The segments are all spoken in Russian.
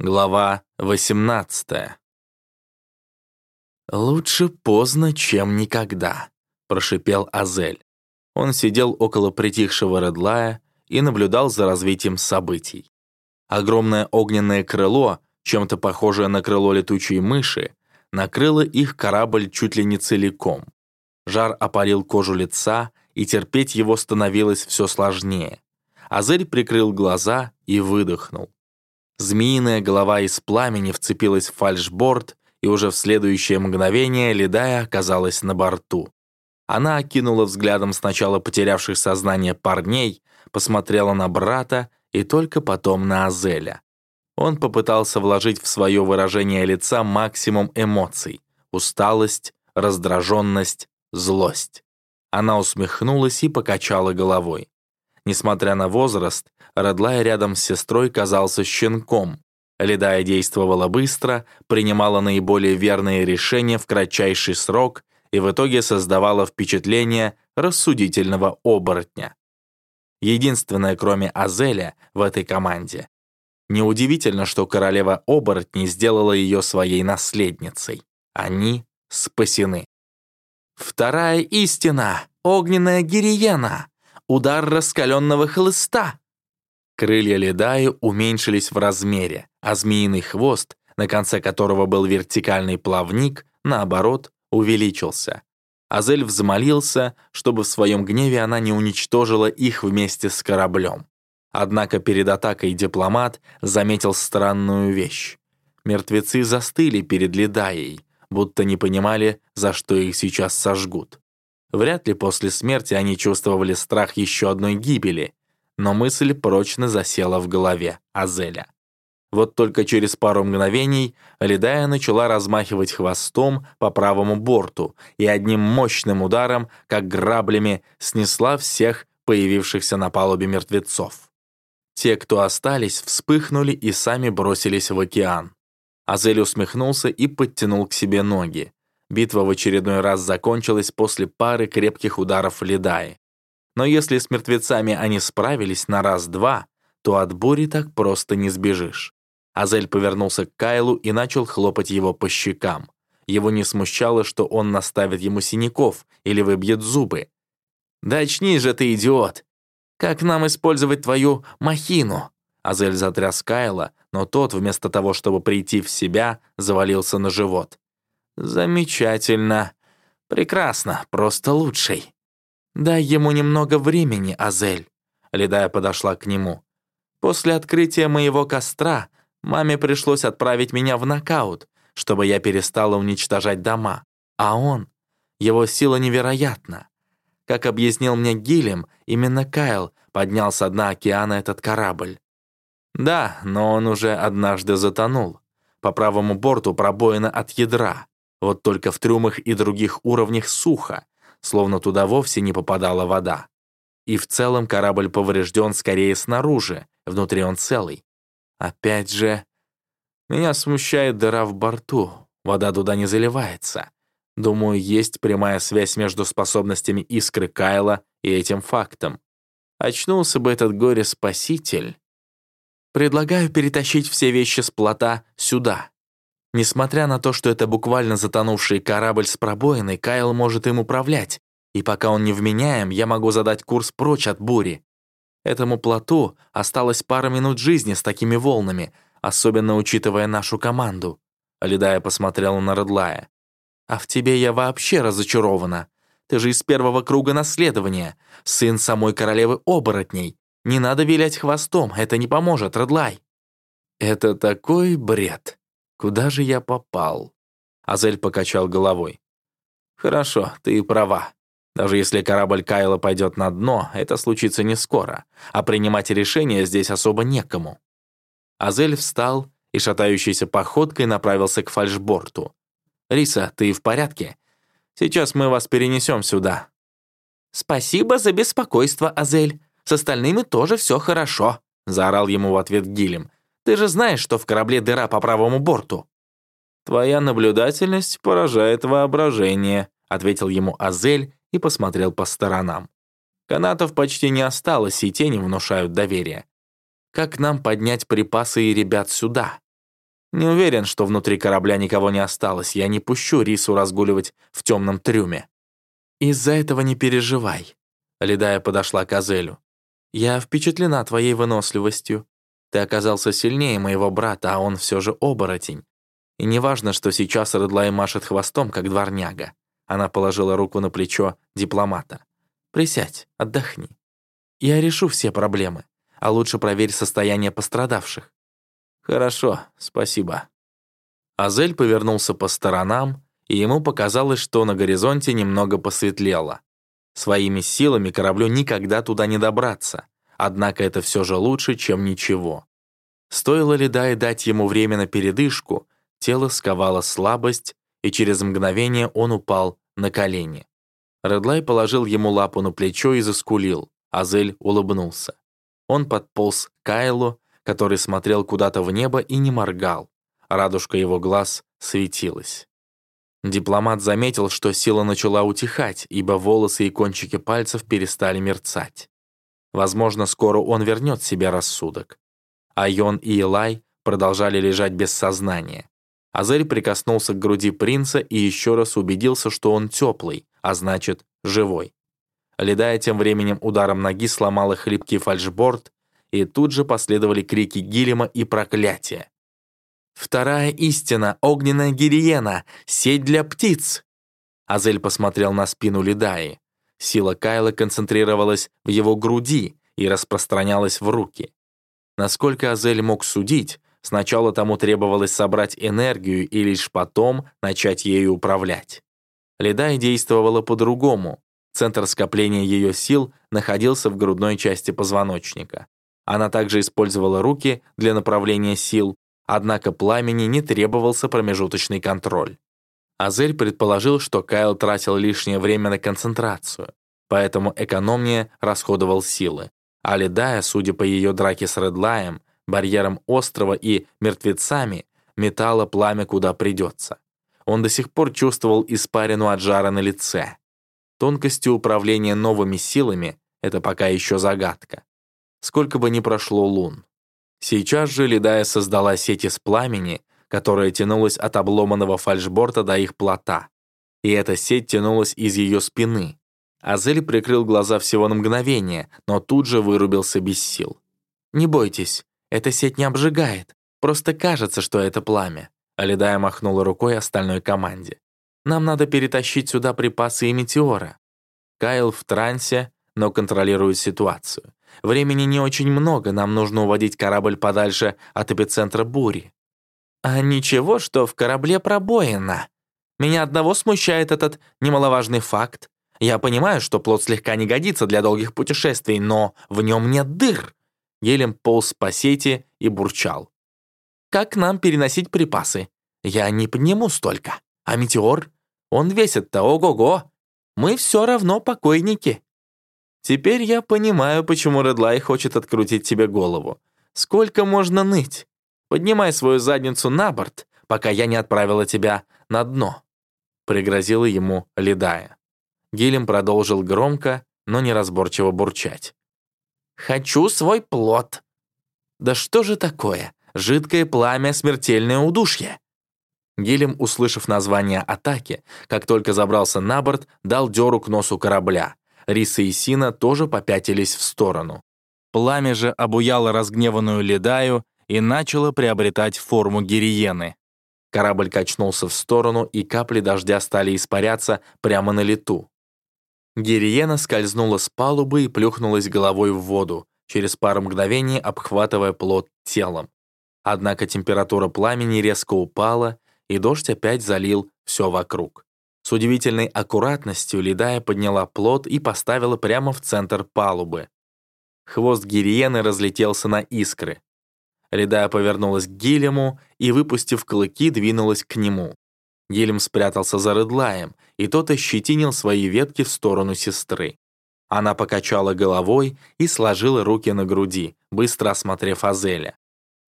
Глава 18 «Лучше поздно, чем никогда», — прошипел Азель. Он сидел около притихшего Редлая и наблюдал за развитием событий. Огромное огненное крыло, чем-то похожее на крыло летучей мыши, накрыло их корабль чуть ли не целиком. Жар опалил кожу лица, и терпеть его становилось все сложнее. Азель прикрыл глаза и выдохнул. Змеиная голова из пламени вцепилась в фальшборд, и уже в следующее мгновение Ледая оказалась на борту. Она окинула взглядом сначала потерявших сознание парней, посмотрела на брата и только потом на Азеля. Он попытался вложить в свое выражение лица максимум эмоций — усталость, раздраженность, злость. Она усмехнулась и покачала головой. Несмотря на возраст, Радлай рядом с сестрой казался щенком. Ледая действовала быстро, принимала наиболее верные решения в кратчайший срок и в итоге создавала впечатление рассудительного оборотня. Единственное, кроме Азеля, в этой команде. Неудивительно, что королева оборотней сделала ее своей наследницей. Они спасены. Вторая истина — огненная гириена удар раскаленного хлыста. Крылья Ледаи уменьшились в размере, а змеиный хвост, на конце которого был вертикальный плавник, наоборот, увеличился. Азель взмолился, чтобы в своем гневе она не уничтожила их вместе с кораблем. Однако перед атакой дипломат заметил странную вещь. Мертвецы застыли перед Ледаей, будто не понимали, за что их сейчас сожгут. Вряд ли после смерти они чувствовали страх еще одной гибели, но мысль прочно засела в голове Азеля. Вот только через пару мгновений Ледая начала размахивать хвостом по правому борту и одним мощным ударом, как граблями, снесла всех появившихся на палубе мертвецов. Те, кто остались, вспыхнули и сами бросились в океан. Азель усмехнулся и подтянул к себе ноги. Битва в очередной раз закончилась после пары крепких ударов Ледаи. Но если с мертвецами они справились на раз-два, то от бури так просто не сбежишь. Азель повернулся к Кайлу и начал хлопать его по щекам. Его не смущало, что он наставит ему синяков или выбьет зубы. «Да очнись же ты, идиот! Как нам использовать твою махину?» Азель затряс Кайла, но тот, вместо того, чтобы прийти в себя, завалился на живот. «Замечательно. Прекрасно, просто лучший. Дай ему немного времени, Азель». Ледая подошла к нему. «После открытия моего костра маме пришлось отправить меня в нокаут, чтобы я перестала уничтожать дома. А он, его сила невероятна. Как объяснил мне Гилем, именно Кайл поднял со дна океана этот корабль. Да, но он уже однажды затонул. По правому борту пробоина от ядра. Вот только в трюмах и других уровнях сухо, словно туда вовсе не попадала вода. И в целом корабль поврежден скорее снаружи, внутри он целый. Опять же, меня смущает дыра в борту, вода туда не заливается. Думаю, есть прямая связь между способностями искры Кайла и этим фактом. Очнулся бы этот горе-спаситель. Предлагаю перетащить все вещи с плота сюда. Несмотря на то, что это буквально затонувший корабль с пробоиной, Кайл может им управлять, и пока он не вменяем, я могу задать курс прочь от бури. Этому плоту осталось пара минут жизни с такими волнами, особенно учитывая нашу команду. Ледая посмотрела на Редлая. «А в тебе я вообще разочарована. Ты же из первого круга наследования, сын самой королевы оборотней. Не надо вилять хвостом, это не поможет, Редлай». «Это такой бред», Куда же я попал? Азель покачал головой. Хорошо, ты права. Даже если корабль Кайла пойдет на дно, это случится не скоро, а принимать решение здесь особо некому. Азель встал и шатающейся походкой направился к фальшборту. «Риса, ты в порядке? Сейчас мы вас перенесем сюда». «Спасибо за беспокойство, Азель. С остальными тоже все хорошо», — заорал ему в ответ Гилем. Ты же знаешь, что в корабле дыра по правому борту». «Твоя наблюдательность поражает воображение», ответил ему Азель и посмотрел по сторонам. Канатов почти не осталось, и тени внушают доверие. Как нам поднять припасы и ребят сюда? Не уверен, что внутри корабля никого не осталось. Я не пущу Рису разгуливать в темном трюме. Из-за этого не переживай. Ледая подошла к Азелю. Я впечатлена твоей выносливостью. Ты оказался сильнее моего брата, а он все же оборотень. И неважно, что сейчас Редлай машет хвостом, как дворняга. Она положила руку на плечо дипломата. «Присядь, отдохни. Я решу все проблемы, а лучше проверь состояние пострадавших». «Хорошо, спасибо». Азель повернулся по сторонам, и ему показалось, что на горизонте немного посветлело. Своими силами кораблю никогда туда не добраться, однако это все же лучше, чем ничего. Стоило ли Дай дать ему время на передышку, тело сковало слабость, и через мгновение он упал на колени. Редлай положил ему лапу на плечо и заскулил. Азель улыбнулся. Он подполз к Кайлу, который смотрел куда-то в небо и не моргал. Радужка его глаз светилась. Дипломат заметил, что сила начала утихать, ибо волосы и кончики пальцев перестали мерцать. Возможно, скоро он вернет себе рассудок. Айон и Илай продолжали лежать без сознания. Азель прикоснулся к груди принца и еще раз убедился, что он теплый, а значит, живой. Ледая тем временем ударом ноги сломала хлипкий фальшборд, и тут же последовали крики Гилема и проклятия. «Вторая истина, огненная гириена, сеть для птиц!» Азель посмотрел на спину Ледаи. Сила Кайла концентрировалась в его груди и распространялась в руки. Насколько Азель мог судить, сначала тому требовалось собрать энергию и лишь потом начать ею управлять. Ледая действовала по-другому. Центр скопления ее сил находился в грудной части позвоночника. Она также использовала руки для направления сил, однако пламени не требовался промежуточный контроль. Азель предположил, что Кайл тратил лишнее время на концентрацию, поэтому экономнее расходовал силы. А Ледая, судя по ее драке с Редлаем, барьером острова и мертвецами, метало пламя куда придется. Он до сих пор чувствовал испарину от жара на лице. Тонкости управления новыми силами — это пока еще загадка. Сколько бы ни прошло лун. Сейчас же Ледая создала сеть из пламени, которая тянулась от обломанного фальшборта до их плота. И эта сеть тянулась из ее спины. Азель прикрыл глаза всего на мгновение, но тут же вырубился без сил. «Не бойтесь, эта сеть не обжигает, просто кажется, что это пламя». Алидая махнула рукой остальной команде. «Нам надо перетащить сюда припасы и метеора». Кайл в трансе, но контролирует ситуацию. Времени не очень много, нам нужно уводить корабль подальше от эпицентра бури. А ничего, что в корабле пробоина. Меня одного смущает этот немаловажный факт. Я понимаю, что плод слегка не годится для долгих путешествий, но в нем нет дыр. Гелем полз по сети и бурчал. Как нам переносить припасы? Я не подниму столько. А метеор? Он весит-то ого-го. Мы все равно покойники. Теперь я понимаю, почему Редлай хочет открутить тебе голову. Сколько можно ныть? Поднимай свою задницу на борт, пока я не отправила тебя на дно», — пригрозила ему Ледая. Гилем продолжил громко, но неразборчиво бурчать. «Хочу свой плод». «Да что же такое? Жидкое пламя, смертельное удушье». Гилем, услышав название атаки, как только забрался на борт, дал дёру к носу корабля. Риса и Сина тоже попятились в сторону. Пламя же обуяло разгневанную Ледаю и начало приобретать форму гириены. Корабль качнулся в сторону, и капли дождя стали испаряться прямо на лету. Гириена скользнула с палубы и плюхнулась головой в воду, через пару мгновений обхватывая плот телом. Однако температура пламени резко упала, и дождь опять залил все вокруг. С удивительной аккуратностью Ледая подняла плот и поставила прямо в центр палубы. Хвост гириены разлетелся на искры. Ледая повернулась к Гилему и, выпустив клыки, двинулась к нему. Гилем спрятался за Редлаем, и тот ощетинил свои ветки в сторону сестры. Она покачала головой и сложила руки на груди, быстро осмотрев Азеля.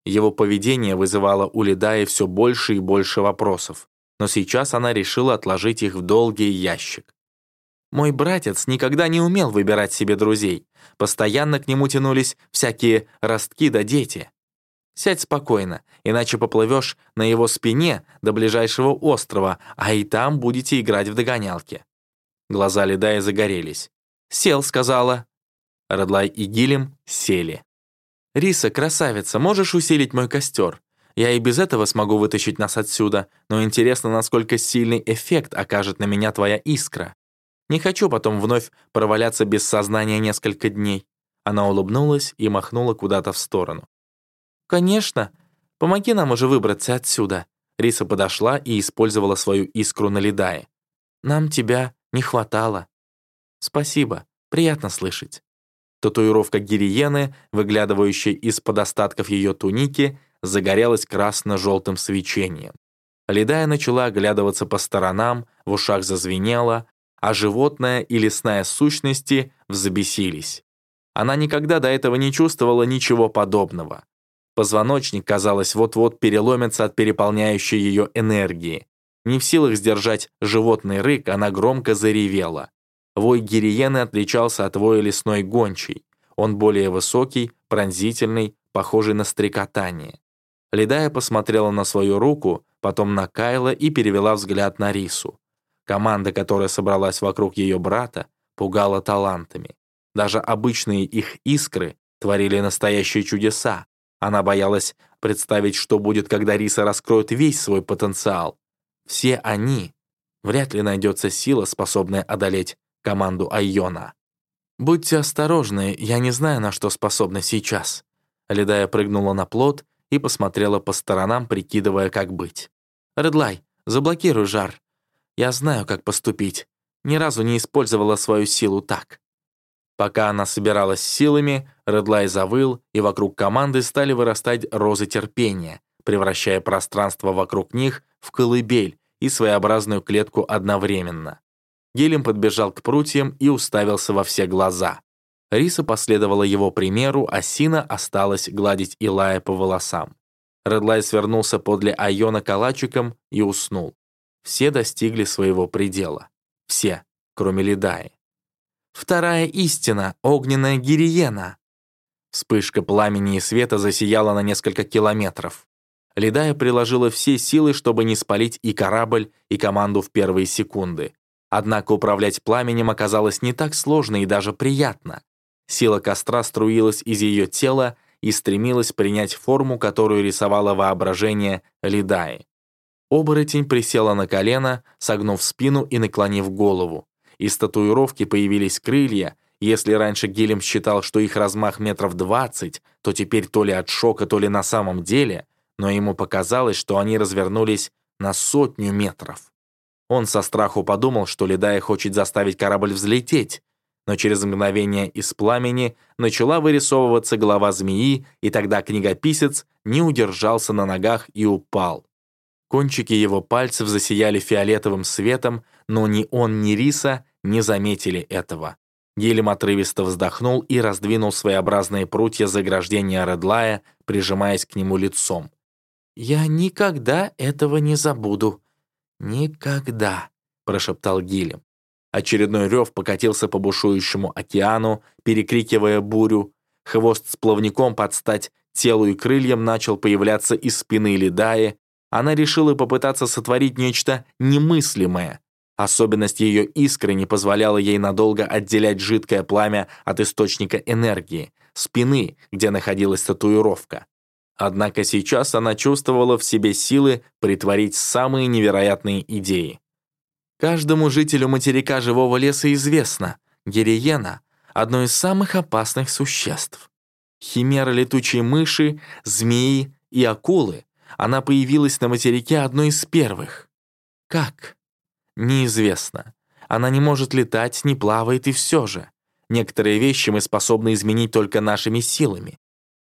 Его поведение вызывало у Ледая все больше и больше вопросов но сейчас она решила отложить их в долгий ящик. Мой братец никогда не умел выбирать себе друзей. Постоянно к нему тянулись всякие ростки да дети. Сядь спокойно, иначе поплывешь на его спине до ближайшего острова, а и там будете играть в догонялки». Глаза Ледая загорелись. «Сел», — сказала. Радлай и Гилем сели. «Риса, красавица, можешь усилить мой костер? Я и без этого смогу вытащить нас отсюда, но интересно, насколько сильный эффект окажет на меня твоя искра. Не хочу потом вновь проваляться без сознания несколько дней». Она улыбнулась и махнула куда-то в сторону. «Конечно. Помоги нам уже выбраться отсюда». Риса подошла и использовала свою искру на Ледае. «Нам тебя не хватало». «Спасибо. Приятно слышать». Татуировка Гириены, выглядывающая из-под остатков ее туники, загорелась красно-желтым свечением. Ледая начала оглядываться по сторонам, в ушах зазвенело, а животное и лесная сущности взбесились. Она никогда до этого не чувствовала ничего подобного. Позвоночник, казалось, вот-вот переломится от переполняющей ее энергии. Не в силах сдержать животный рык, она громко заревела. Вой гириены отличался от воя лесной гончей. Он более высокий, пронзительный, похожий на стрекотание. Ледая посмотрела на свою руку, потом на Кайла и перевела взгляд на Рису. Команда, которая собралась вокруг ее брата, пугала талантами. Даже обычные их искры творили настоящие чудеса. Она боялась представить, что будет, когда Риса раскроет весь свой потенциал. Все они, вряд ли найдется сила, способная одолеть команду Айона. «Будьте осторожны, я не знаю, на что способна сейчас». Ледая прыгнула на плот и посмотрела по сторонам, прикидывая, как быть. «Редлай, заблокируй жар. Я знаю, как поступить. Ни разу не использовала свою силу так». Пока она собиралась силами, Редлай завыл, и вокруг команды стали вырастать розы терпения, превращая пространство вокруг них в колыбель и своеобразную клетку одновременно. Гелем подбежал к прутьям и уставился во все глаза. Риса последовала его примеру, а Сина осталась гладить Илая по волосам. Редлай свернулся подле Айона калачиком и уснул. Все достигли своего предела. Все, кроме Ледаи. «Вторая истина, огненная гириена!» Вспышка пламени и света засияла на несколько километров. Ледая приложила все силы, чтобы не спалить и корабль, и команду в первые секунды. Однако управлять пламенем оказалось не так сложно и даже приятно. Сила костра струилась из ее тела и стремилась принять форму, которую рисовало воображение Лидаи. Оборотень присела на колено, согнув спину и наклонив голову. Из татуировки появились крылья. Если раньше Гилем считал, что их размах метров двадцать, то теперь то ли от шока, то ли на самом деле, но ему показалось, что они развернулись на сотню метров. Он со страху подумал, что Ледая хочет заставить корабль взлететь, но через мгновение из пламени начала вырисовываться голова змеи, и тогда книгописец не удержался на ногах и упал. Кончики его пальцев засияли фиолетовым светом, но ни он, ни Риса не заметили этого. Гелем отрывисто вздохнул и раздвинул своеобразные прутья заграждения Редлая, прижимаясь к нему лицом. «Я никогда этого не забуду», «Никогда», — прошептал Гилем. Очередной рев покатился по бушующему океану, перекрикивая бурю. Хвост с плавником под стать телу и крыльям начал появляться из спины Ледая. Она решила попытаться сотворить нечто немыслимое. Особенность ее искры не позволяла ей надолго отделять жидкое пламя от источника энергии, спины, где находилась татуировка. Однако сейчас она чувствовала в себе силы притворить самые невероятные идеи. Каждому жителю материка живого леса известно, гириена — одно из самых опасных существ. Химера летучей мыши, змеи и акулы, она появилась на материке одной из первых. Как? Неизвестно. Она не может летать, не плавает и все же. Некоторые вещи мы способны изменить только нашими силами.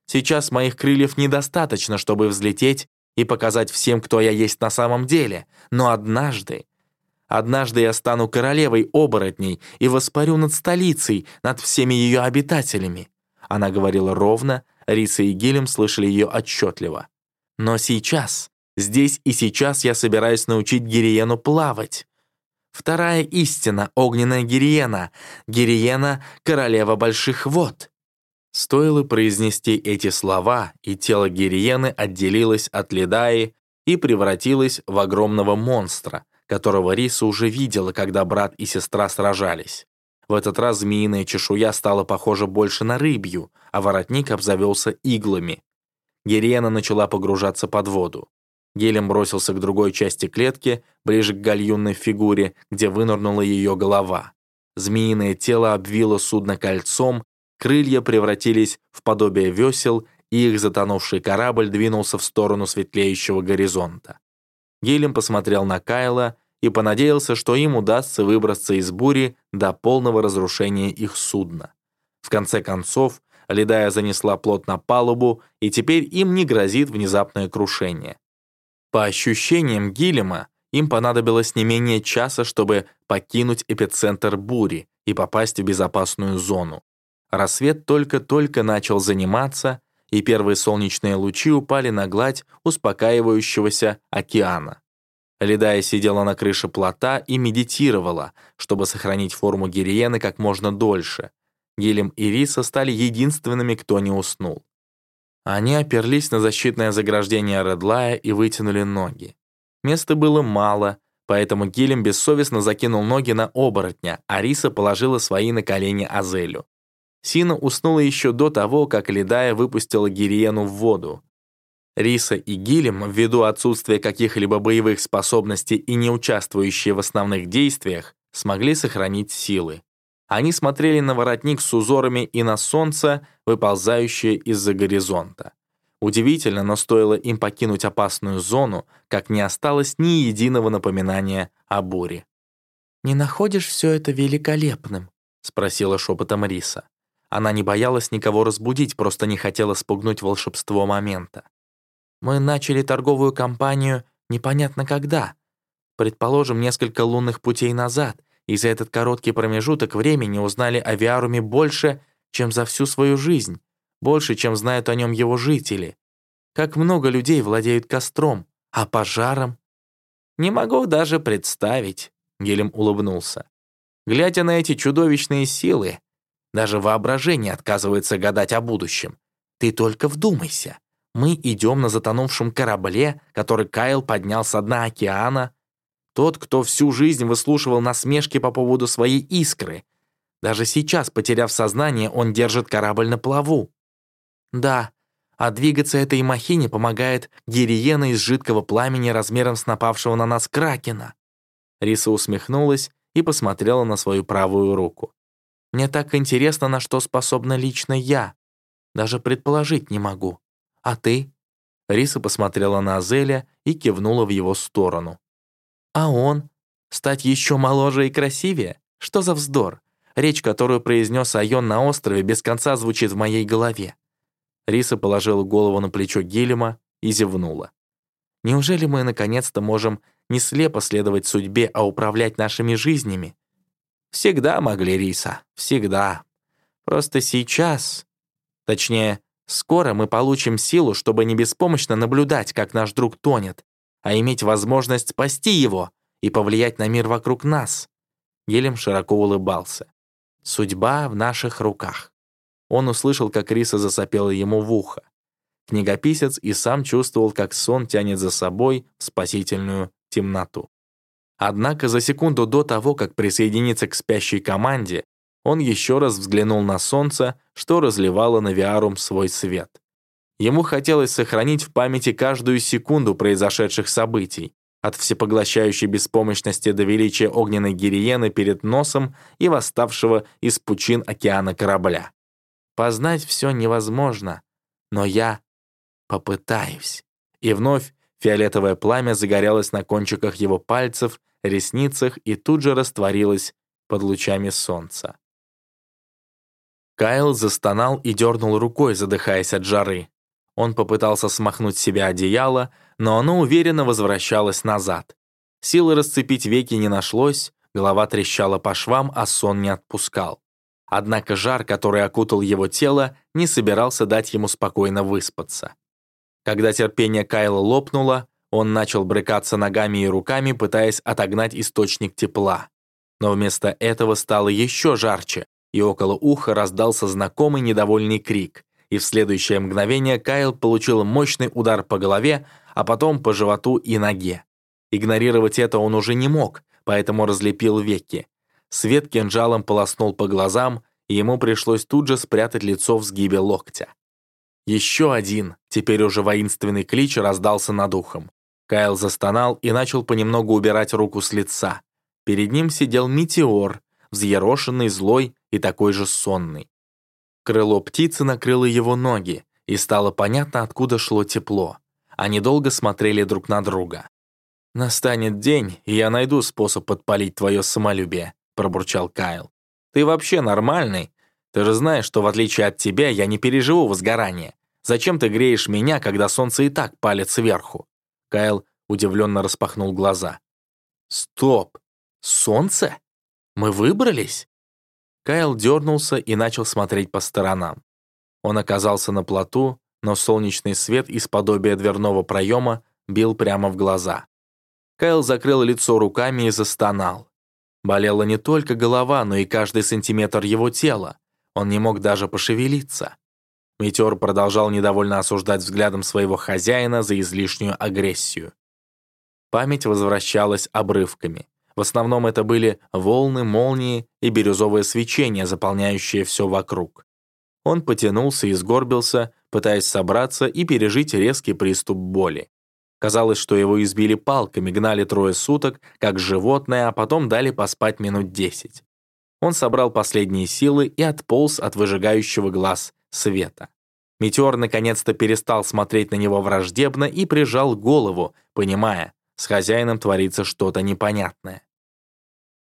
Сейчас моих крыльев недостаточно, чтобы взлететь и показать всем, кто я есть на самом деле. Но однажды, однажды я стану королевой оборотней и воспарю над столицей, над всеми ее обитателями». Она говорила ровно, Риса и Гилем слышали ее отчетливо. «Но сейчас, здесь и сейчас я собираюсь научить Гириену плавать. Вторая истина — огненная Гириена. Гириена — королева больших вод. Стоило произнести эти слова, и тело Гириены отделилось от Ледаи и превратилось в огромного монстра, которого Риса уже видела, когда брат и сестра сражались. В этот раз змеиная чешуя стала похожа больше на рыбью, а воротник обзавелся иглами. Гириена начала погружаться под воду. Гелем бросился к другой части клетки, ближе к гальюнной фигуре, где вынырнула ее голова. Змеиное тело обвило судно кольцом, крылья превратились в подобие весел, и их затонувший корабль двинулся в сторону светлеющего горизонта. Гелем посмотрел на Кайла и понадеялся, что им удастся выбраться из бури до полного разрушения их судна. В конце концов, Ледая занесла плот на палубу, и теперь им не грозит внезапное крушение. По ощущениям Гилема, им понадобилось не менее часа, чтобы покинуть эпицентр бури и попасть в безопасную зону. Рассвет только-только начал заниматься, и первые солнечные лучи упали на гладь успокаивающегося океана. Ледая сидела на крыше плота и медитировала, чтобы сохранить форму Гириены как можно дольше. Гилем и Риса стали единственными, кто не уснул. Они оперлись на защитное заграждение Редлая и вытянули ноги. Места было мало, поэтому Гилем бессовестно закинул ноги на оборотня, а Риса положила свои на колени Азелю. Сина уснула еще до того, как Ледая выпустила Гириену в воду. Риса и Гилем, ввиду отсутствия каких-либо боевых способностей и не участвующие в основных действиях, смогли сохранить силы. Они смотрели на воротник с узорами и на солнце, выползающее из-за горизонта. Удивительно, но стоило им покинуть опасную зону, как не осталось ни единого напоминания о буре. «Не находишь все это великолепным?» — спросила шепотом Риса. Она не боялась никого разбудить, просто не хотела спугнуть волшебство момента. Мы начали торговую кампанию непонятно когда. Предположим, несколько лунных путей назад, и за этот короткий промежуток времени узнали о Виаруме больше, чем за всю свою жизнь, больше, чем знают о нем его жители. Как много людей владеют костром, а пожаром? Не могу даже представить, Гелем улыбнулся. Глядя на эти чудовищные силы, даже воображение отказывается гадать о будущем. Ты только вдумайся. Мы идем на затонувшем корабле, который Кайл поднял со дна океана. Тот, кто всю жизнь выслушивал насмешки по поводу своей искры. Даже сейчас, потеряв сознание, он держит корабль на плаву. Да, а двигаться этой махине помогает гириена из жидкого пламени размером с напавшего на нас кракена. Риса усмехнулась и посмотрела на свою правую руку. Мне так интересно, на что способна лично я. Даже предположить не могу. «А ты?» Риса посмотрела на Азеля и кивнула в его сторону. «А он? Стать еще моложе и красивее? Что за вздор? Речь, которую произнес Айон на острове, без конца звучит в моей голове». Риса положила голову на плечо Гелема и зевнула. «Неужели мы наконец-то можем не слепо следовать судьбе, а управлять нашими жизнями?» «Всегда могли, Риса, всегда. Просто сейчас, точнее, Скоро мы получим силу, чтобы не беспомощно наблюдать, как наш друг тонет, а иметь возможность спасти его и повлиять на мир вокруг нас». Гелем широко улыбался. «Судьба в наших руках». Он услышал, как Риса засопела ему в ухо. Книгописец и сам чувствовал, как сон тянет за собой спасительную темноту. Однако за секунду до того, как присоединиться к спящей команде, он еще раз взглянул на солнце, что разливало на Виарум свой свет. Ему хотелось сохранить в памяти каждую секунду произошедших событий, от всепоглощающей беспомощности до величия огненной гириены перед носом и восставшего из пучин океана корабля. Познать все невозможно, но я попытаюсь. И вновь фиолетовое пламя загорелось на кончиках его пальцев, ресницах и тут же растворилось под лучами солнца. Кайл застонал и дернул рукой, задыхаясь от жары. Он попытался смахнуть себя одеяло, но оно уверенно возвращалось назад. Силы расцепить веки не нашлось, голова трещала по швам, а сон не отпускал. Однако жар, который окутал его тело, не собирался дать ему спокойно выспаться. Когда терпение Кайла лопнуло, он начал брыкаться ногами и руками, пытаясь отогнать источник тепла. Но вместо этого стало еще жарче, и около уха раздался знакомый недовольный крик, и в следующее мгновение Кайл получил мощный удар по голове, а потом по животу и ноге. Игнорировать это он уже не мог, поэтому разлепил веки. Свет кинжалом полоснул по глазам, и ему пришлось тут же спрятать лицо в сгибе локтя. Еще один, теперь уже воинственный клич раздался над ухом. Кайл застонал и начал понемногу убирать руку с лица. Перед ним сидел метеор, взъерошенный, злой и такой же сонный. Крыло птицы накрыло его ноги, и стало понятно, откуда шло тепло. Они долго смотрели друг на друга. «Настанет день, и я найду способ подпалить твое самолюбие», пробурчал Кайл. «Ты вообще нормальный? Ты же знаешь, что в отличие от тебя я не переживу возгорание. Зачем ты греешь меня, когда солнце и так палит сверху?» Кайл удивленно распахнул глаза. «Стоп! Солнце? Мы выбрались?» Кайл дернулся и начал смотреть по сторонам. Он оказался на плоту, но солнечный свет из подобия дверного проема бил прямо в глаза. Кайл закрыл лицо руками и застонал. Болела не только голова, но и каждый сантиметр его тела. Он не мог даже пошевелиться. Метеор продолжал недовольно осуждать взглядом своего хозяина за излишнюю агрессию. Память возвращалась обрывками. В основном это были волны, молнии и бирюзовое свечение, заполняющее все вокруг. Он потянулся и сгорбился, пытаясь собраться и пережить резкий приступ боли. Казалось, что его избили палками, гнали трое суток, как животное, а потом дали поспать минут десять. Он собрал последние силы и отполз от выжигающего глаз света. Метеор наконец-то перестал смотреть на него враждебно и прижал голову, понимая, с хозяином творится что-то непонятное.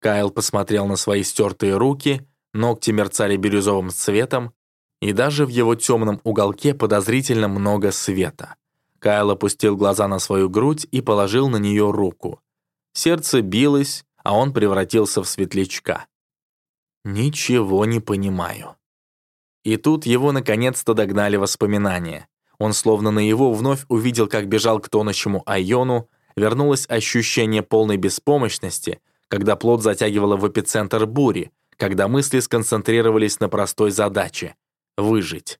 Кайл посмотрел на свои стертые руки, ногти мерцали бирюзовым цветом, и даже в его темном уголке подозрительно много света. Кайл опустил глаза на свою грудь и положил на нее руку. Сердце билось, а он превратился в светлячка. «Ничего не понимаю». И тут его наконец-то догнали воспоминания. Он словно на его вновь увидел, как бежал к тонущему Айону, вернулось ощущение полной беспомощности, когда плод затягивало в эпицентр бури, когда мысли сконцентрировались на простой задаче — выжить.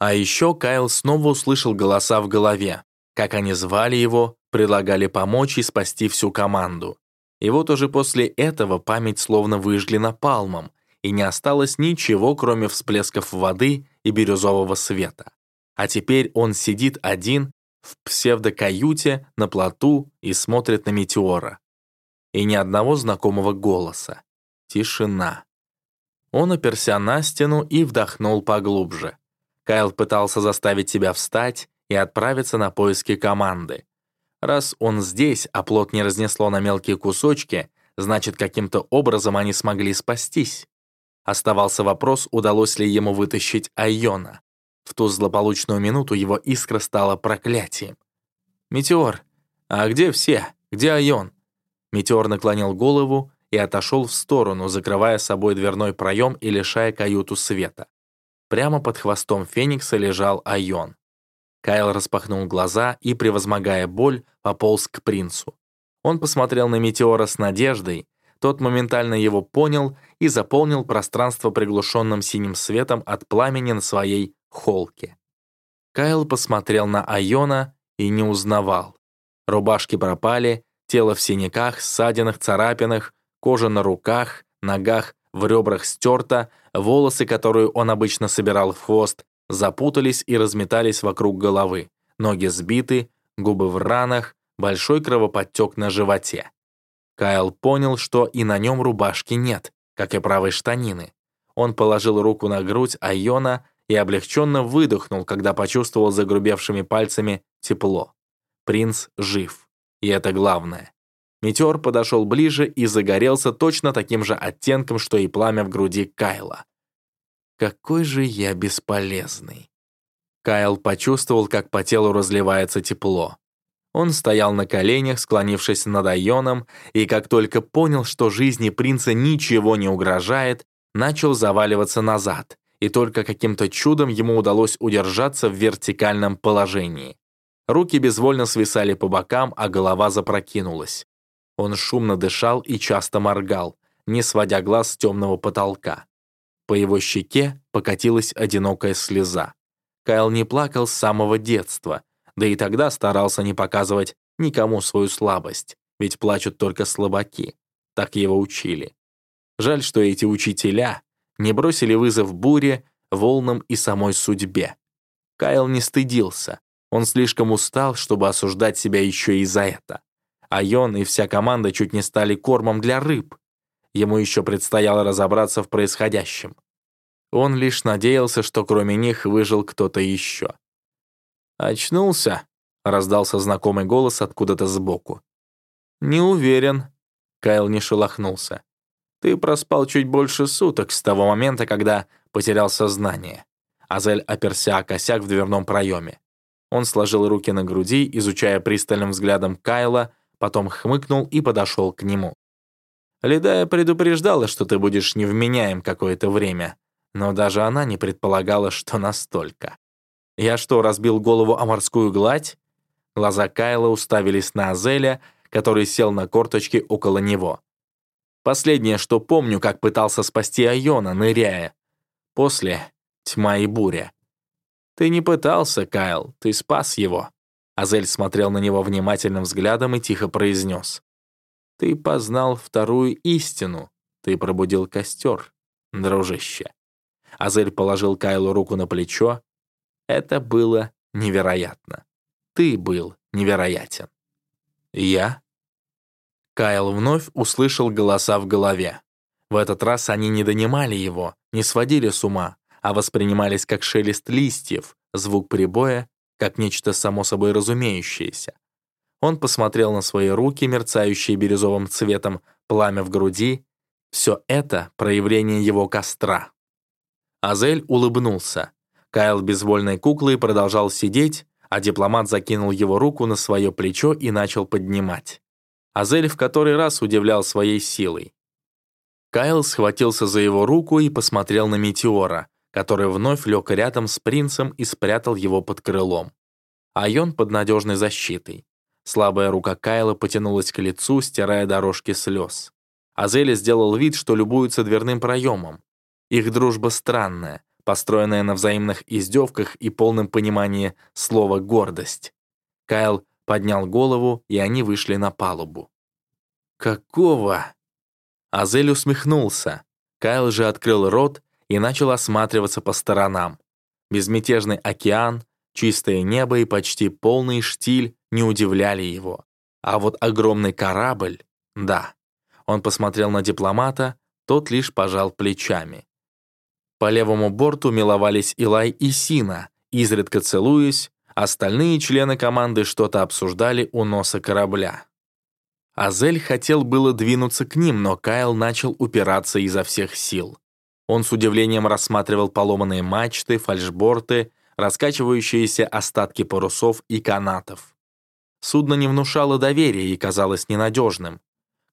А еще Кайл снова услышал голоса в голове, как они звали его, предлагали помочь и спасти всю команду. И вот уже после этого память словно выжгли напалмом, и не осталось ничего, кроме всплесков воды и бирюзового света. А теперь он сидит один в псевдокаюте на плоту и смотрит на метеора. И ни одного знакомого голоса. Тишина. Он оперся на стену и вдохнул поглубже. Кайл пытался заставить себя встать и отправиться на поиски команды. Раз он здесь, а плод не разнесло на мелкие кусочки, значит, каким-то образом они смогли спастись. Оставался вопрос, удалось ли ему вытащить Айона. В ту злополучную минуту его искра стала проклятием. «Метеор, а где все? Где Айон?» Метеор наклонил голову и отошел в сторону, закрывая собой дверной проем и лишая каюту света. Прямо под хвостом Феникса лежал Айон. Кайл распахнул глаза и, превозмогая боль, пополз к принцу. Он посмотрел на Метеора с надеждой, тот моментально его понял и заполнил пространство приглушенным синим светом от пламени на своей холке. Кайл посмотрел на Айона и не узнавал. Рубашки пропали, тело в синяках, ссадинах, царапинах, кожа на руках, ногах, в ребрах стерто, волосы, которые он обычно собирал в хвост, запутались и разметались вокруг головы, ноги сбиты, губы в ранах, большой кровоподтек на животе. Кайл понял, что и на нем рубашки нет, как и правой штанины. Он положил руку на грудь Айона и облегченно выдохнул, когда почувствовал загрубевшими пальцами тепло. Принц жив, и это главное. Метеор подошел ближе и загорелся точно таким же оттенком, что и пламя в груди Кайла. «Какой же я бесполезный!» Кайл почувствовал, как по телу разливается тепло. Он стоял на коленях, склонившись над Айоном, и как только понял, что жизни принца ничего не угрожает, начал заваливаться назад, и только каким-то чудом ему удалось удержаться в вертикальном положении. Руки безвольно свисали по бокам, а голова запрокинулась. Он шумно дышал и часто моргал, не сводя глаз с темного потолка. По его щеке покатилась одинокая слеза. Кайл не плакал с самого детства, да и тогда старался не показывать никому свою слабость, ведь плачут только слабаки. Так его учили. Жаль, что эти учителя не бросили вызов буре, волнам и самой судьбе. Кайл не стыдился. Он слишком устал, чтобы осуждать себя еще и за это. А Йон и вся команда чуть не стали кормом для рыб. Ему еще предстояло разобраться в происходящем. Он лишь надеялся, что кроме них выжил кто-то еще. «Очнулся?» — раздался знакомый голос откуда-то сбоку. «Не уверен». Кайл не шелохнулся. «Ты проспал чуть больше суток с того момента, когда потерял сознание». Азель оперся о косяк в дверном проеме. Он сложил руки на груди, изучая пристальным взглядом Кайла, потом хмыкнул и подошел к нему. «Ледая предупреждала, что ты будешь невменяем какое-то время но даже она не предполагала, что настолько. Я что, разбил голову о морскую гладь? Глаза Кайла уставились на Азеля, который сел на корточки около него. Последнее, что помню, как пытался спасти Айона, ныряя. После — тьма и буря. «Ты не пытался, Кайл, ты спас его». Азель смотрел на него внимательным взглядом и тихо произнес. «Ты познал вторую истину, ты пробудил костер, дружище». Азель положил Кайлу руку на плечо. Это было невероятно. Ты был невероятен. Я? Кайл вновь услышал голоса в голове. В этот раз они не донимали его, не сводили с ума, а воспринимались как шелест листьев, звук прибоя, как нечто само собой разумеющееся. Он посмотрел на свои руки, мерцающие бирюзовым цветом, пламя в груди. Все это — проявление его костра. Азель улыбнулся. Кайл безвольной куклой продолжал сидеть, а дипломат закинул его руку на свое плечо и начал поднимать. Азель в который раз удивлял своей силой. Кайл схватился за его руку и посмотрел на Метеора, который вновь лег рядом с принцем и спрятал его под крылом. Айон под надежной защитой. Слабая рука Кайла потянулась к лицу, стирая дорожки слез. Азель сделал вид, что любуется дверным проемом. Их дружба странная, построенная на взаимных издевках и полном понимании слова «гордость». Кайл поднял голову, и они вышли на палубу. «Какого?» Азель усмехнулся. Кайл же открыл рот и начал осматриваться по сторонам. Безмятежный океан, чистое небо и почти полный штиль не удивляли его. А вот огромный корабль — да. Он посмотрел на дипломата, тот лишь пожал плечами. По левому борту миловались Илай и Сина, изредка целуясь, остальные члены команды что-то обсуждали у носа корабля. Азель хотел было двинуться к ним, но Кайл начал упираться изо всех сил. Он с удивлением рассматривал поломанные мачты, фальшборты, раскачивающиеся остатки парусов и канатов. Судно не внушало доверия и казалось ненадежным.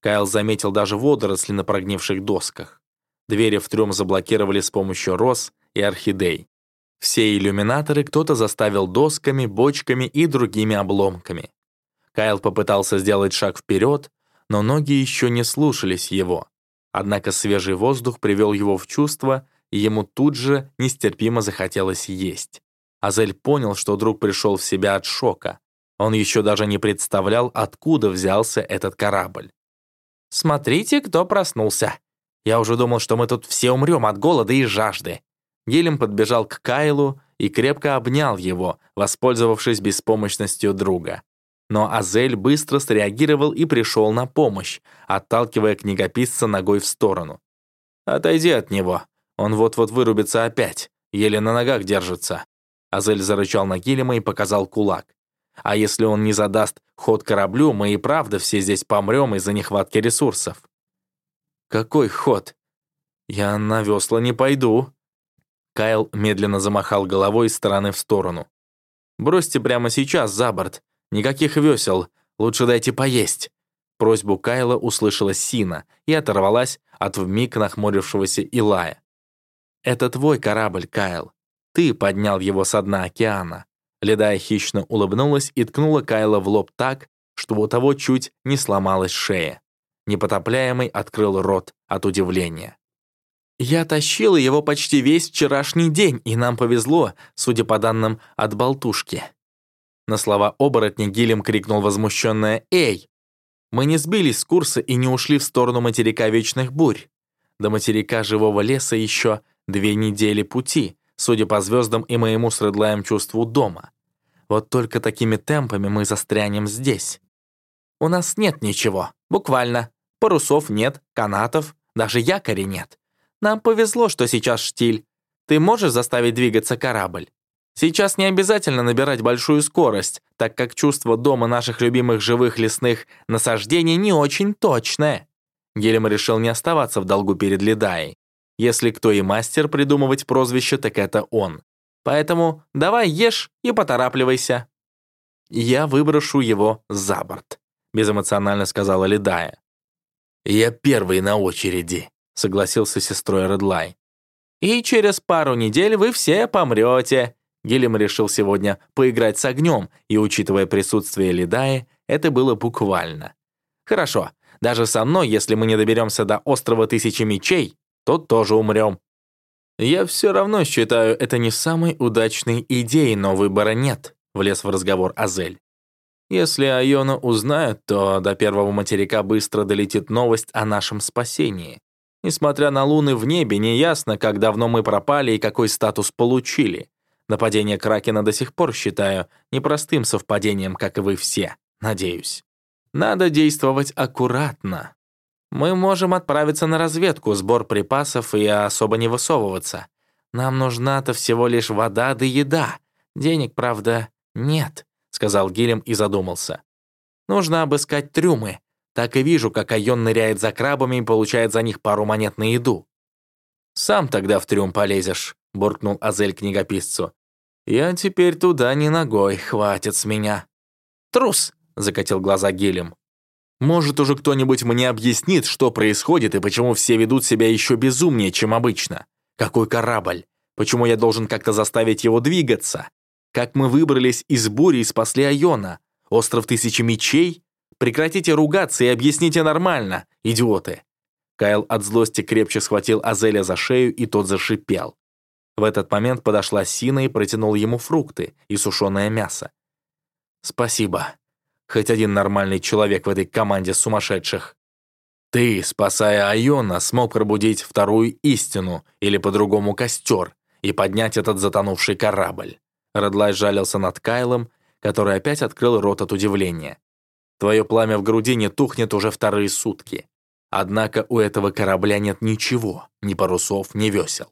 Кайл заметил даже водоросли на прогнивших досках. Двери в трюм заблокировали с помощью роз и орхидей. Все иллюминаторы кто-то заставил досками, бочками и другими обломками. Кайл попытался сделать шаг вперед, но ноги еще не слушались его. Однако свежий воздух привел его в чувство, и ему тут же нестерпимо захотелось есть. Азель понял, что друг пришел в себя от шока. Он еще даже не представлял, откуда взялся этот корабль. «Смотрите, кто проснулся!» Я уже думал, что мы тут все умрем от голода и жажды». Гелем подбежал к Кайлу и крепко обнял его, воспользовавшись беспомощностью друга. Но Азель быстро среагировал и пришел на помощь, отталкивая книгописца ногой в сторону. «Отойди от него, он вот-вот вырубится опять, еле на ногах держится». Азель зарычал на Гелема и показал кулак. «А если он не задаст ход кораблю, мы и правда все здесь помрем из-за нехватки ресурсов». «Какой ход? Я на весла не пойду». Кайл медленно замахал головой из стороны в сторону. «Бросьте прямо сейчас за борт. Никаких весел. Лучше дайте поесть». Просьбу Кайла услышала Сина и оторвалась от вмиг нахмурившегося Илая. «Это твой корабль, Кайл. Ты поднял его со дна океана». Ледая хищно улыбнулась и ткнула Кайла в лоб так, что у того чуть не сломалась шея. Непотопляемый открыл рот от удивления. Я тащила его почти весь вчерашний день, и нам повезло, судя по данным от болтушки. На слова оборотня Гилем крикнул возмущенное «Эй!». Мы не сбились с курса и не ушли в сторону материка Вечных Бурь. До материка Живого Леса еще две недели пути, судя по звездам и моему с Редлаем чувству дома. Вот только такими темпами мы застрянем здесь. У нас нет ничего, буквально. Парусов нет, канатов, даже якоря нет. Нам повезло, что сейчас штиль. Ты можешь заставить двигаться корабль? Сейчас не обязательно набирать большую скорость, так как чувство дома наших любимых живых лесных насаждений не очень точное. Гелем решил не оставаться в долгу перед Ледаей. Если кто и мастер придумывать прозвище, так это он. Поэтому давай ешь и поторапливайся. Я выброшу его за борт, безэмоционально сказала Ледая. Я первый на очереди, согласился с сестрой Редлай. И через пару недель вы все помрете. Гелем решил сегодня поиграть с огнем, и, учитывая присутствие Ледаи, это было буквально. Хорошо, даже со мной, если мы не доберемся до острова Тысячи Мечей, то тоже умрем. Я все равно считаю это не самой удачной идеей, но выбора нет, влез в разговор Азель. Если Айона узнают, то до первого материка быстро долетит новость о нашем спасении. Несмотря на луны в небе, неясно, как давно мы пропали и какой статус получили. Нападение Кракена до сих пор считаю непростым совпадением, как и вы все, надеюсь. Надо действовать аккуратно. Мы можем отправиться на разведку, сбор припасов и особо не высовываться. Нам нужна-то всего лишь вода да еда. Денег, правда, нет», — сказал Гилем и задумался. «Нужно обыскать трюмы. Так и вижу, как Айон ныряет за крабами и получает за них пару монет на еду». «Сам тогда в трюм полезешь», — буркнул Азель книгописцу. «Я теперь туда не ногой, хватит с меня». «Трус!» — закатил глаза Гилем. «Может, уже кто-нибудь мне объяснит, что происходит и почему все ведут себя еще безумнее, чем обычно? Какой корабль? Почему я должен как-то заставить его двигаться? Как мы выбрались из бури и спасли Айона? Остров Тысячи Мечей? Прекратите ругаться и объясните нормально, идиоты!» Кайл от злости крепче схватил Азеля за шею, и тот зашипел. В этот момент подошла Сина и протянула ему фрукты и сушеное мясо. «Спасибо. Хоть один нормальный человек в этой команде сумасшедших. Ты, спасая Айона, смог пробудить вторую истину, или по-другому костер, и поднять этот затонувший корабль». Редлай жалился над Кайлом, который опять открыл рот от удивления. «Твое пламя в груди не тухнет уже вторые сутки. Однако у этого корабля нет ничего, ни парусов, ни весел.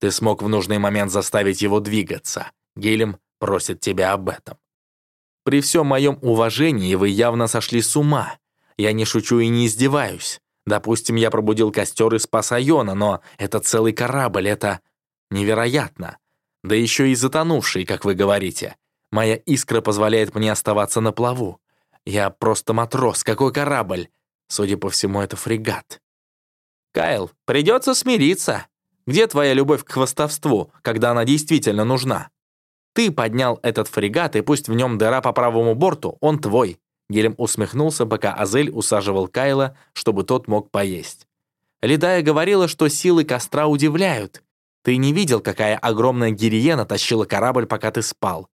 Ты смог в нужный момент заставить его двигаться. Гилем просит тебя об этом. При всем моем уважении вы явно сошли с ума. Я не шучу и не издеваюсь. Допустим, я пробудил костер и спас Айона, но это целый корабль, это невероятно. Да еще и затонувший, как вы говорите. Моя искра позволяет мне оставаться на плаву. Я просто матрос, какой корабль? Судя по всему, это фрегат. Кайл, придется смириться. Где твоя любовь к хвостовству, когда она действительно нужна? Ты поднял этот фрегат, и пусть в нем дыра по правому борту, он твой». Гелем усмехнулся, пока Азель усаживал Кайла, чтобы тот мог поесть. Ледая говорила, что силы костра удивляют. Ты не видел, какая огромная гириена тащила корабль, пока ты спал.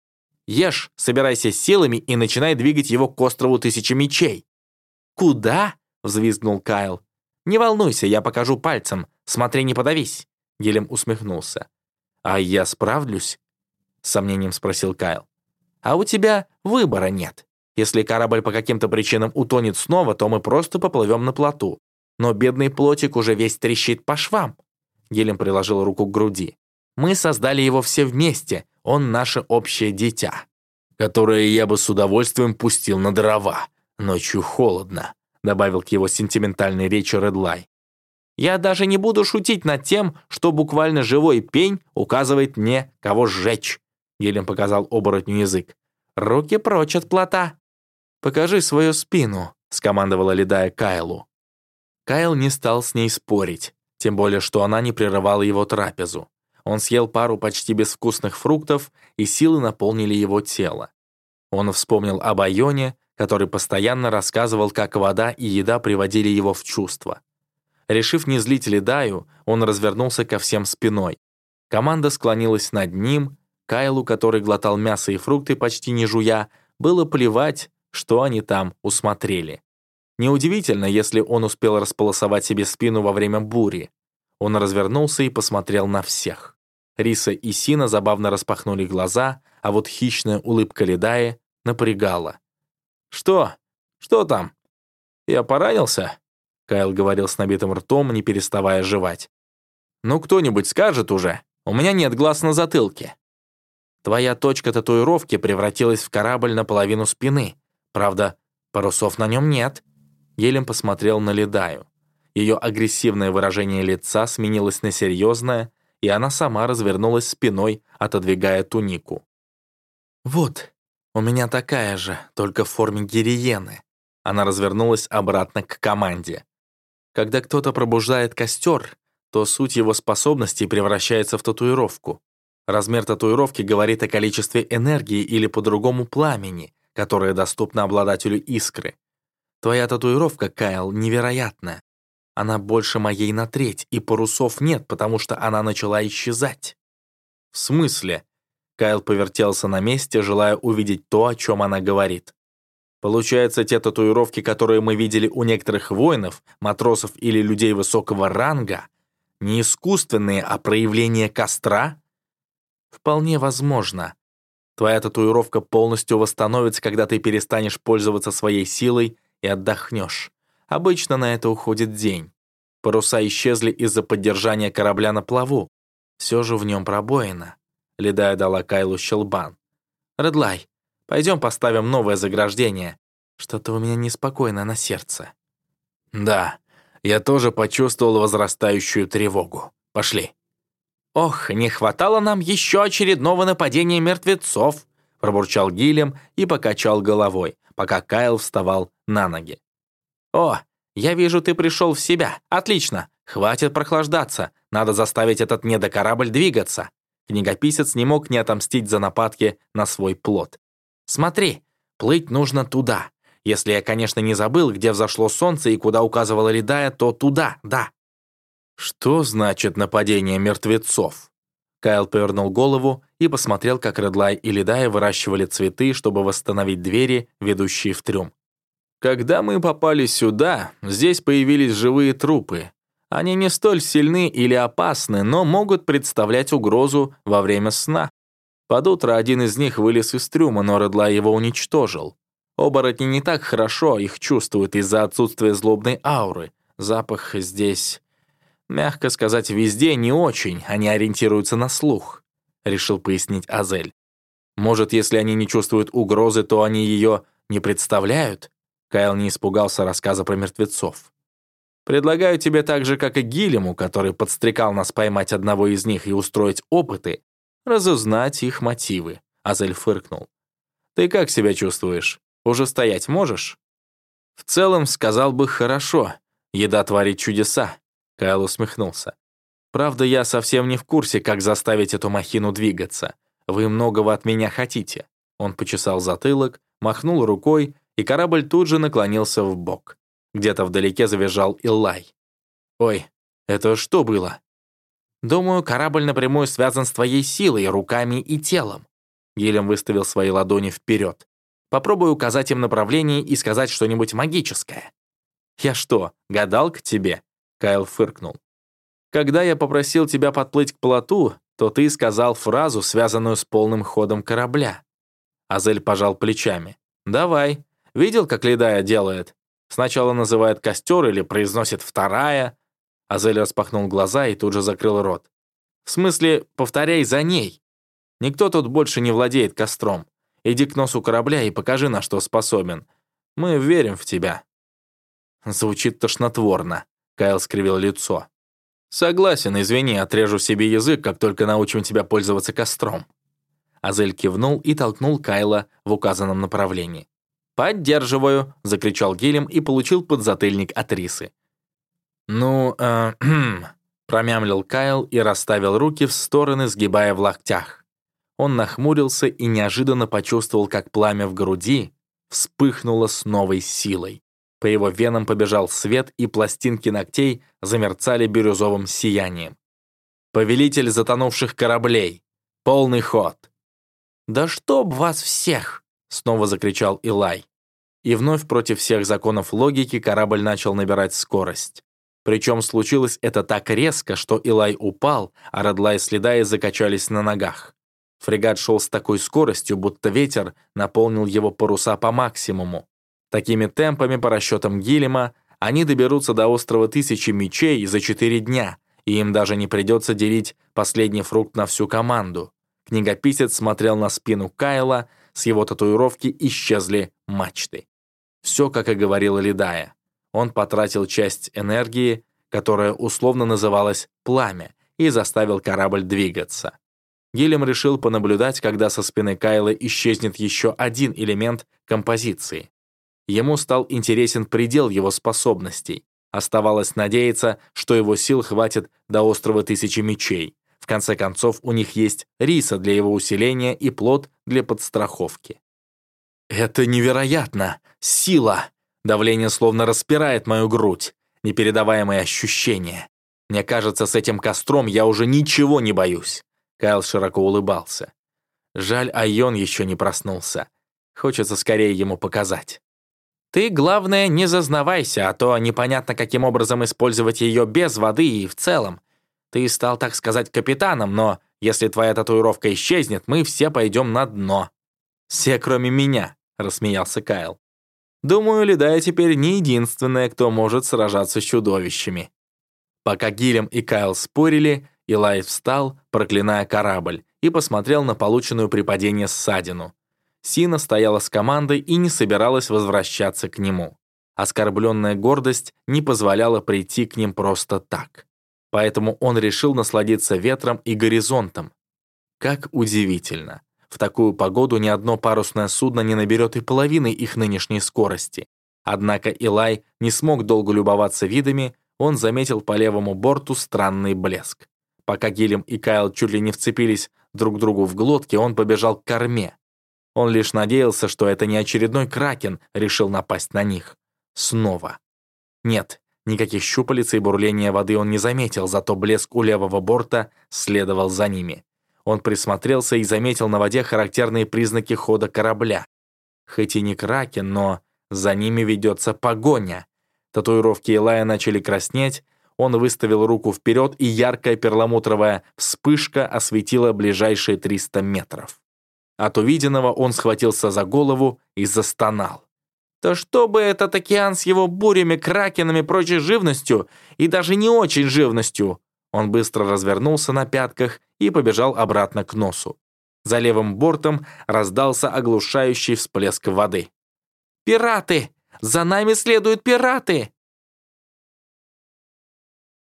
Ешь, собирайся с силами и начинай двигать его к острову Тысячи Мечей. «Куда?» — взвизгнул Кайл. «Не волнуйся, я покажу пальцем. Смотри, не подавись». Гелем усмехнулся. «А я справлюсь?» С сомнением спросил Кайл. «А у тебя выбора нет. Если корабль по каким-то причинам утонет снова, то мы просто поплывем на плоту. Но бедный плотик уже весь трещит по швам». Гелем приложил руку к груди. «Мы создали его все вместе. Он наше общее дитя, которое я бы с удовольствием пустил на дрова. Ночью холодно», добавил к его сентиментальной речи Редлай. Я даже не буду шутить над тем, что буквально живой пень указывает мне, кого сжечь. Гелем показал оборотню язык. «Руки прочь от плота!» «Покажи свою спину», — скомандовала Ледая Кайлу. Кайл не стал с ней спорить, тем более, что она не прерывала его трапезу. Он съел пару почти безвкусных фруктов, и силы наполнили его тело. Он вспомнил об Айоне, который постоянно рассказывал, как вода и еда приводили его в чувство. Решив не злить Ледаю, он развернулся ко всем спиной. Команда склонилась над ним, Кайлу, который глотал мясо и фрукты почти не жуя, было плевать, что они там усмотрели. Неудивительно, если он успел располосовать себе спину во время бури. Он развернулся и посмотрел на всех. Риса и Сина забавно распахнули глаза, а вот хищная улыбка Ледая напрягала. «Что? Что там? Я поранился?» Кайл говорил с набитым ртом, не переставая жевать. «Ну, кто-нибудь скажет уже. У меня нет глаз на затылке». «Твоя точка татуировки превратилась в корабль наполовину спины. Правда, парусов на нем нет». Елем посмотрел на Ледаю. Ее агрессивное выражение лица сменилось на серьезное, и она сама развернулась спиной, отодвигая тунику. «Вот, у меня такая же, только в форме гириены». Она развернулась обратно к команде. Когда кто-то пробуждает костер, то суть его способностей превращается в татуировку. Размер татуировки говорит о количестве энергии или по-другому пламени, которое доступно обладателю искры. Твоя татуировка, Кайл, невероятная. Она больше моей на треть, и парусов нет, потому что она начала исчезать. В смысле? Кайл повертелся на месте, желая увидеть то, о чем она говорит. Получается, те татуировки, которые мы видели у некоторых воинов, матросов или людей высокого ранга, не искусственные, а проявление костра? Вполне возможно. Твоя татуировка полностью восстановится, когда ты перестанешь пользоваться своей силой и отдохнешь. Обычно на это уходит день. Паруса исчезли из-за поддержания корабля на плаву. Все же в нем пробоина. Ледая дала Кайлу щелбан. «Редлай, пойдем поставим новое заграждение. Что-то у меня неспокойно на сердце». «Да, я тоже почувствовал возрастающую тревогу. Пошли». «Ох, не хватало нам еще очередного нападения мертвецов», пробурчал Гилем и покачал головой, пока Кайл вставал на ноги. «О, я вижу, ты пришел в себя. Отлично. Хватит прохлаждаться. Надо заставить этот недокорабль двигаться». Книгописец не мог не отомстить за нападки на свой плод. «Смотри, плыть нужно туда. Если я, конечно, не забыл, где взошло солнце и куда указывала Ледая, то туда, да». «Что значит нападение мертвецов?» Кайл повернул голову и посмотрел, как Редлай и Ледая выращивали цветы, чтобы восстановить двери, ведущие в трюм. Когда мы попали сюда, здесь появились живые трупы. Они не столь сильны или опасны, но могут представлять угрозу во время сна. Под утро один из них вылез из трюма, но Редла его уничтожил. Оборотни не так хорошо их чувствуют из-за отсутствия злобной ауры. Запах здесь, мягко сказать, везде не очень, они ориентируются на слух, решил пояснить Азель. Может, если они не чувствуют угрозы, то они ее не представляют? Кайл не испугался рассказа про мертвецов. «Предлагаю тебе так же, как и Гилему, который подстрекал нас поймать одного из них и устроить опыты, разузнать их мотивы», — Азель фыркнул. «Ты как себя чувствуешь? Уже стоять можешь?» «В целом, сказал бы, хорошо. Еда творит чудеса», — Кайл усмехнулся. «Правда, я совсем не в курсе, как заставить эту махину двигаться. Вы многого от меня хотите». Он почесал затылок, махнул рукой, и корабль тут же наклонился в бок. Где-то вдалеке завизжал Иллай. «Ой, это что было?» «Думаю, корабль напрямую связан с твоей силой, руками и телом». Гилем выставил свои ладони вперед. «Попробуй указать им направление и сказать что-нибудь магическое». «Я что, гадал к тебе?» Кайл фыркнул. «Когда я попросил тебя подплыть к плоту, то ты сказал фразу, связанную с полным ходом корабля». Азель пожал плечами. «Давай, Видел, как Ледая делает? Сначала называет костер или произносит «вторая». Азель распахнул глаза и тут же закрыл рот. «В смысле, повторяй за ней. Никто тут больше не владеет костром. Иди к носу корабля и покажи, на что способен. Мы верим в тебя». Звучит тошнотворно. Кайл скривил лицо. «Согласен, извини, отрежу себе язык, как только научим тебя пользоваться костром». Азель кивнул и толкнул Кайла в указанном направлении. «Поддерживаю!» — закричал Гелем и получил подзатыльник от Рисы. «Ну, э, промямлил Кайл и расставил руки в стороны, сгибая в локтях. Он нахмурился и неожиданно почувствовал, как пламя в груди вспыхнуло с новой силой. По его венам побежал свет, и пластинки ногтей замерцали бирюзовым сиянием. «Повелитель затонувших кораблей! Полный ход!» «Да чтоб вас всех!» — снова закричал Илай. И вновь против всех законов логики корабль начал набирать скорость. Причем случилось это так резко, что Илай упал, а Радлай с Ледой закачались на ногах. Фрегат шел с такой скоростью, будто ветер наполнил его паруса по максимуму. Такими темпами, по расчетам Гилема, они доберутся до острова Тысячи Мечей за четыре дня, и им даже не придется делить последний фрукт на всю команду. Книгописец смотрел на спину Кайла, с его татуировки исчезли мачты. Все, как и говорила Ледая. Он потратил часть энергии, которая условно называлась «пламя», и заставил корабль двигаться. Гилем решил понаблюдать, когда со спины Кайла исчезнет еще один элемент композиции. Ему стал интересен предел его способностей. Оставалось надеяться, что его сил хватит до острова Тысячи Мечей. В конце концов, у них есть риса для его усиления и плод для подстраховки. «Это невероятно! Сила!» Давление словно распирает мою грудь. Непередаваемые ощущения. Мне кажется, с этим костром я уже ничего не боюсь. Кайл широко улыбался. Жаль, Айон еще не проснулся. Хочется скорее ему показать. Ты, главное, не зазнавайся, а то непонятно, каким образом использовать ее без воды и в целом. Ты стал, так сказать, капитаном, но если твоя татуировка исчезнет, мы все пойдем на дно. Все, кроме меня, рассмеялся Кайл. Думаю, Ледая теперь не единственная, кто может сражаться с чудовищами. Пока Гилем и Кайл спорили, Илай встал, проклиная корабль, и посмотрел на полученную при падении ссадину. Сина стояла с командой и не собиралась возвращаться к нему. Оскорбленная гордость не позволяла прийти к ним просто так. Поэтому он решил насладиться ветром и горизонтом. Как удивительно. В такую погоду ни одно парусное судно не наберет и половины их нынешней скорости. Однако Илай не смог долго любоваться видами, он заметил по левому борту странный блеск. Пока Гилем и Кайл чуть ли не вцепились друг другу в глотки, он побежал к корме. Он лишь надеялся, что это не очередной кракен решил напасть на них. Снова. Нет, никаких щупалец и бурления воды он не заметил, зато блеск у левого борта следовал за ними. Он присмотрелся и заметил на воде характерные признаки хода корабля. Хоть и не кракен, но за ними ведется погоня. Татуировки Илая начали краснеть, он выставил руку вперед, и яркая перламутровая вспышка осветила ближайшие 300 метров. От увиденного он схватился за голову и застонал. «Да что бы этот океан с его бурями, кракенами, прочей живностью, и даже не очень живностью!» Он быстро развернулся на пятках и побежал обратно к носу. За левым бортом раздался оглушающий всплеск воды. «Пираты! За нами следуют пираты!»